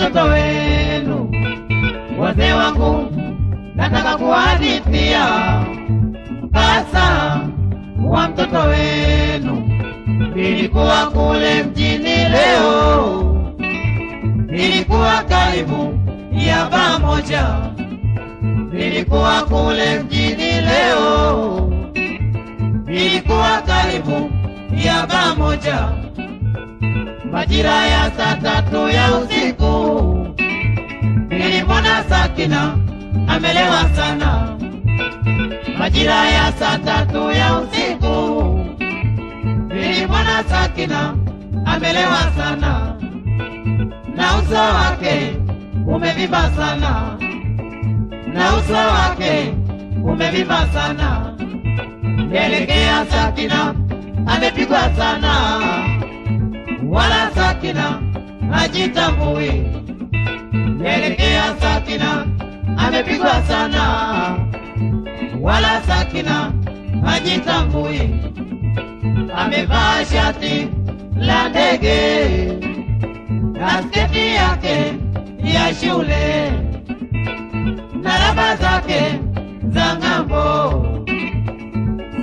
wa mtoto wenu. Wazee wangu, nataka kuhadithia kasa wa mtoto wenu. Nilikuwa kule mjini leo, nilikuwa karibu ya baa moja, nilikuwa kule mjini leo, nilikuwa karibu ya baa moja, majira saa tatu ya usiku, nilimwona Sakina amelewa sana, majira ya saa tatu ya usiku, nilimwona Sakina amelewa sana, na uso wake umevimba sana, na uso wake umevimba sana. Elekea Sakina amepigwa sana, wala Sakina hajitambui. Nielekea Sakina amepigwa sana, wala Sakina hajitambui. Amevaa shati la ndege na sketi yake ya shule na raba zake za ng'ambo.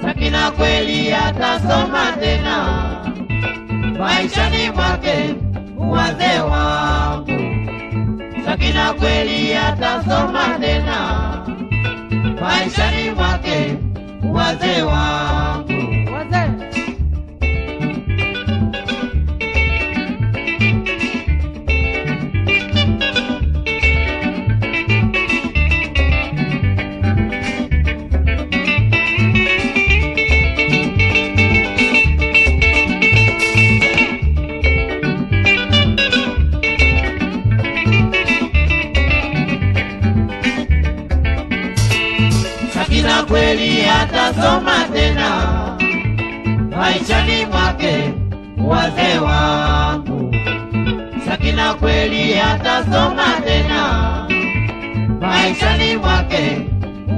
Sakina kweli atasoma tena maishani mwake, wazee wangu. Sakina kweli atasoma tena maishani mwake, wazee wangu. Kweli atasoma tena maishani mwake, wazee wangu. Sakina kweli atasoma tena maishani mwake,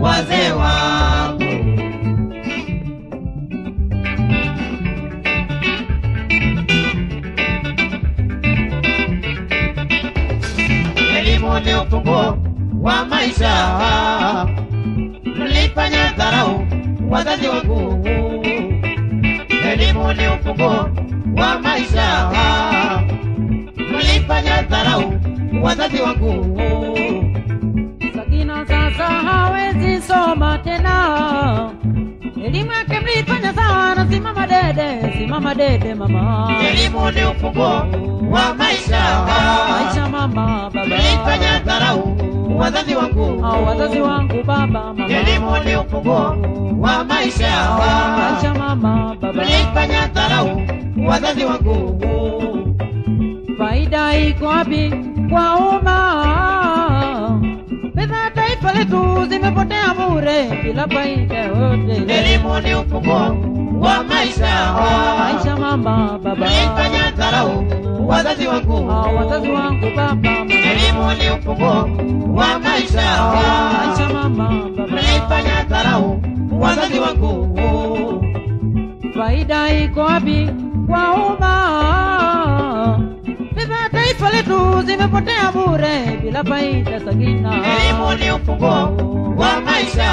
wazee wangu. Elimu ni ufunguo wa maisha mlifanya dharau wazazi wangu. Elimu ni ufunguo wa maisha, mlifanya dharau wazazi wangu. Sakina sasa hawezi soma tena, elimu yake mlifanya sana. Simama dede, simama dede mama, Elimu ni ufunguo wa maisha, maisha mama, baba, mlifanya dharau wazazi wangu. au wazazi wangu baba, mama, Elimu ni ufunguo wa maisha, maisha mama, baba, mlifanya dharau wazazi wangu. faida iko wapi kwa umma? Pesa taifa letu zimepotea bure bila faida yote. Elimu ni ufunguo wa maisha, maisha mama, baba, nilifanya dharau wazazi wangu. Wazazi wangu baba, Elimu ni ufunguo wa maisha, maisha mama, baba, nilifanya dharau wazazi wangu. faida iko wapi kwa umma? fedha taifa letu zimepotea bure bila faida. Sakina, Elimu ni ufunguo wa maisha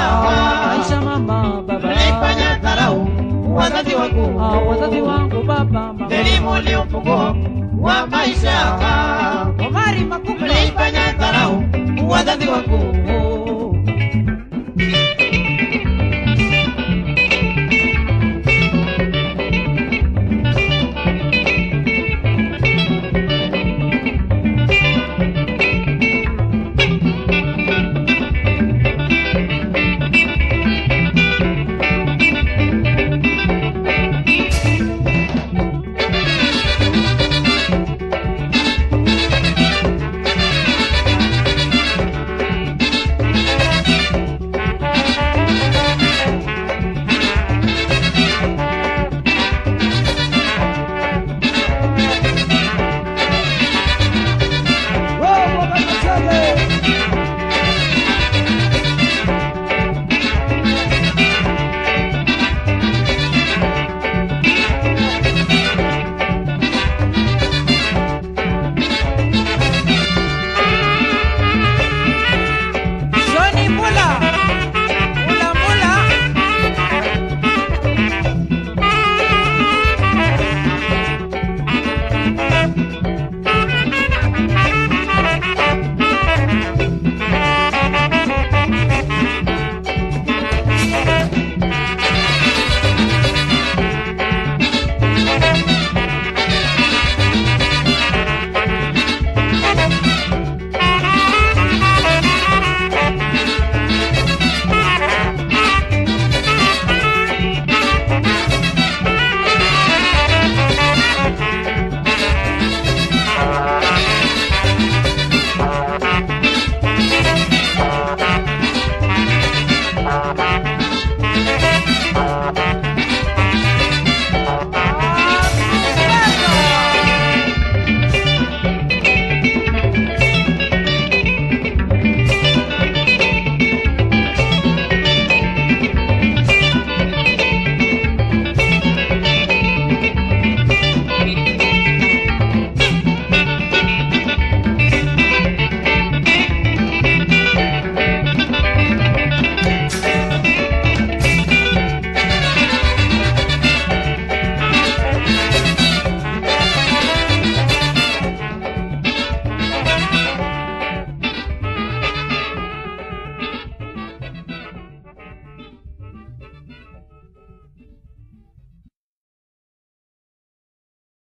Hao wazazi wangu baba, mama, Elimu ni ufunguo wa maisha, Omari Makumba, mlifanya dharau wazazi wangu.